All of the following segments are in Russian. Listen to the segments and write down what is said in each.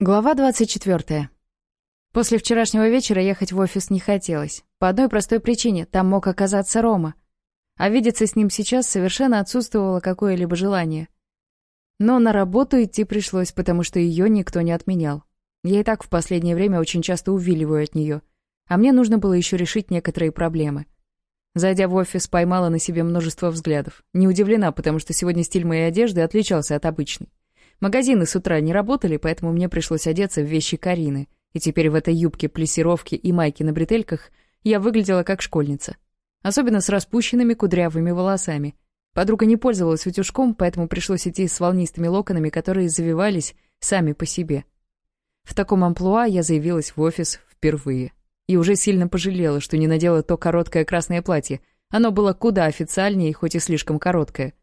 Глава 24. После вчерашнего вечера ехать в офис не хотелось. По одной простой причине – там мог оказаться Рома. А видеться с ним сейчас совершенно отсутствовало какое-либо желание. Но на работу идти пришлось, потому что ее никто не отменял. Я и так в последнее время очень часто увиливаю от нее. А мне нужно было еще решить некоторые проблемы. Зайдя в офис, поймала на себе множество взглядов. Не удивлена, потому что сегодня стиль моей одежды отличался от обычной. Магазины с утра не работали, поэтому мне пришлось одеться в вещи Карины, и теперь в этой юбке, плессировке и майке на бретельках я выглядела как школьница. Особенно с распущенными кудрявыми волосами. Подруга не пользовалась утюжком, поэтому пришлось идти с волнистыми локонами, которые завивались сами по себе. В таком амплуа я заявилась в офис впервые. И уже сильно пожалела, что не надела то короткое красное платье. Оно было куда официальнее, хоть и слишком короткое.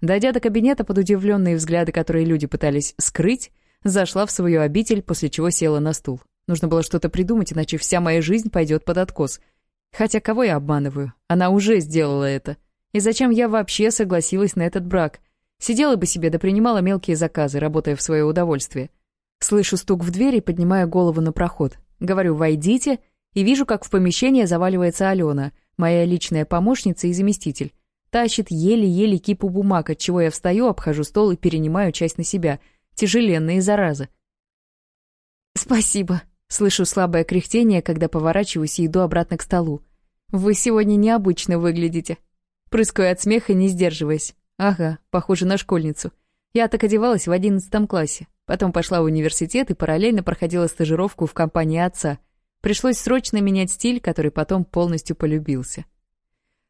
Дойдя до кабинета, под удивленные взгляды, которые люди пытались скрыть, зашла в свою обитель, после чего села на стул. Нужно было что-то придумать, иначе вся моя жизнь пойдет под откос. Хотя кого я обманываю? Она уже сделала это. И зачем я вообще согласилась на этот брак? Сидела бы себе да принимала мелкие заказы, работая в свое удовольствие. Слышу стук в дверь и поднимаю голову на проход. Говорю «войдите» и вижу, как в помещение заваливается Алена, моя личная помощница и заместитель. Тащит еле-еле кипу бумаг, от чего я встаю, обхожу стол и перенимаю часть на себя. Тяжеленные заразы. «Спасибо», — слышу слабое кряхтение, когда поворачиваюсь и иду обратно к столу. «Вы сегодня необычно выглядите». Прыскаю от смеха, не сдерживаясь. «Ага, похоже на школьницу». Я так одевалась в одиннадцатом классе. Потом пошла в университет и параллельно проходила стажировку в компании отца. Пришлось срочно менять стиль, который потом полностью полюбился.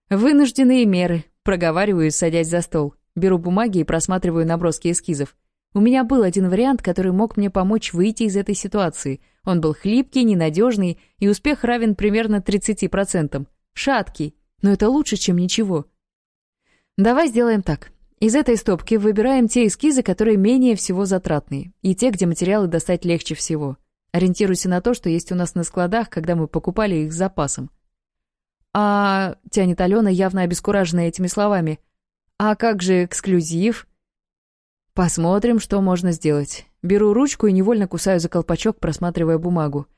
«Вынужденные меры», — проговариваю, садясь за стол. Беру бумаги и просматриваю наброски эскизов. У меня был один вариант, который мог мне помочь выйти из этой ситуации. Он был хлипкий, ненадежный, и успех равен примерно 30%. Шаткий, но это лучше, чем ничего. Давай сделаем так. Из этой стопки выбираем те эскизы, которые менее всего затратные, и те, где материалы достать легче всего. Ориентируйся на то, что есть у нас на складах, когда мы покупали их с запасом. А... тянет Алена, явно обескураженная этими словами. А как же эксклюзив? Посмотрим, что можно сделать. Беру ручку и невольно кусаю за колпачок, просматривая бумагу.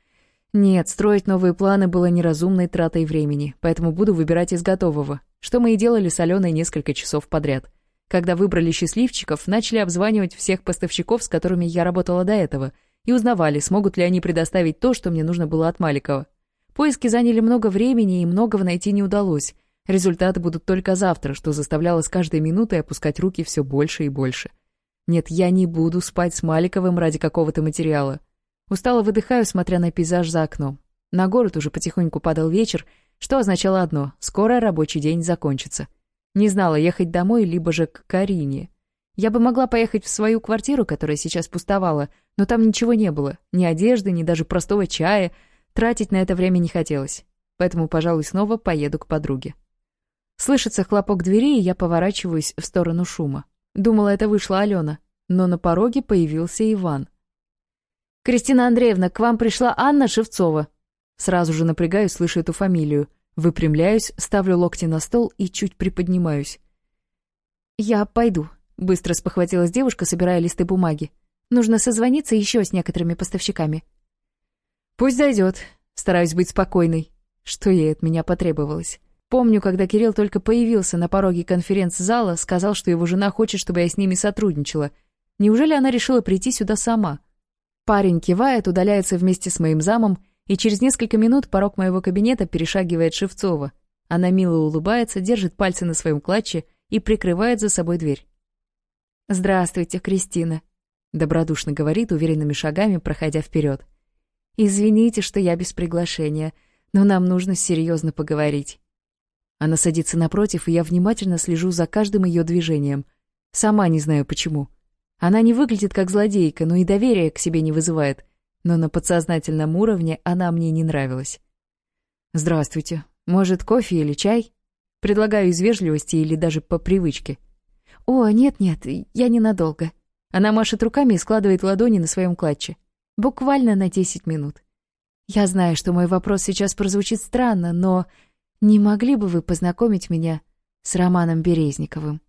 Нет, строить новые планы было неразумной тратой времени, поэтому буду выбирать из готового, что мы и делали с Аленой несколько часов подряд. Когда выбрали счастливчиков, начали обзванивать всех поставщиков, с которыми я работала до этого, и узнавали, смогут ли они предоставить то, что мне нужно было от Маликова. Поиски заняли много времени и многого найти не удалось. Результаты будут только завтра, что заставляло с каждой минутой опускать руки все больше и больше. Нет, я не буду спать с Маликовым ради какого-то материала. Устало выдыхаю, смотря на пейзаж за окном. На город уже потихоньку падал вечер, что означало одно — скоро рабочий день закончится. Не знала, ехать домой, либо же к Карине. Я бы могла поехать в свою квартиру, которая сейчас пустовала, но там ничего не было. Ни одежды, ни даже простого чая — Тратить на это время не хотелось, поэтому, пожалуй, снова поеду к подруге. Слышится хлопок двери, и я поворачиваюсь в сторону шума. Думала, это вышла Алена, но на пороге появился Иван. «Кристина Андреевна, к вам пришла Анна Шевцова!» Сразу же напрягаю, слышу эту фамилию. Выпрямляюсь, ставлю локти на стол и чуть приподнимаюсь. «Я пойду», — быстро спохватилась девушка, собирая листы бумаги. «Нужно созвониться еще с некоторыми поставщиками. «Пусть зайдет. Стараюсь быть спокойной. Что ей от меня потребовалось? Помню, когда Кирилл только появился на пороге конференц-зала, сказал, что его жена хочет, чтобы я с ними сотрудничала. Неужели она решила прийти сюда сама? Парень кивает, удаляется вместе с моим замом, и через несколько минут порог моего кабинета перешагивает Шевцова. Она мило улыбается, держит пальцы на своем клатче и прикрывает за собой дверь. «Здравствуйте, Кристина», — добродушно говорит уверенными шагами, проходя вперед. «Извините, что я без приглашения, но нам нужно серьезно поговорить». Она садится напротив, и я внимательно слежу за каждым ее движением. Сама не знаю почему. Она не выглядит как злодейка, но и доверия к себе не вызывает. Но на подсознательном уровне она мне не нравилась. «Здравствуйте. Может, кофе или чай?» Предлагаю из вежливости или даже по привычке. «О, нет-нет, я ненадолго». Она машет руками и складывает ладони на своем клатче. Буквально на 10 минут. Я знаю, что мой вопрос сейчас прозвучит странно, но не могли бы вы познакомить меня с Романом Березниковым?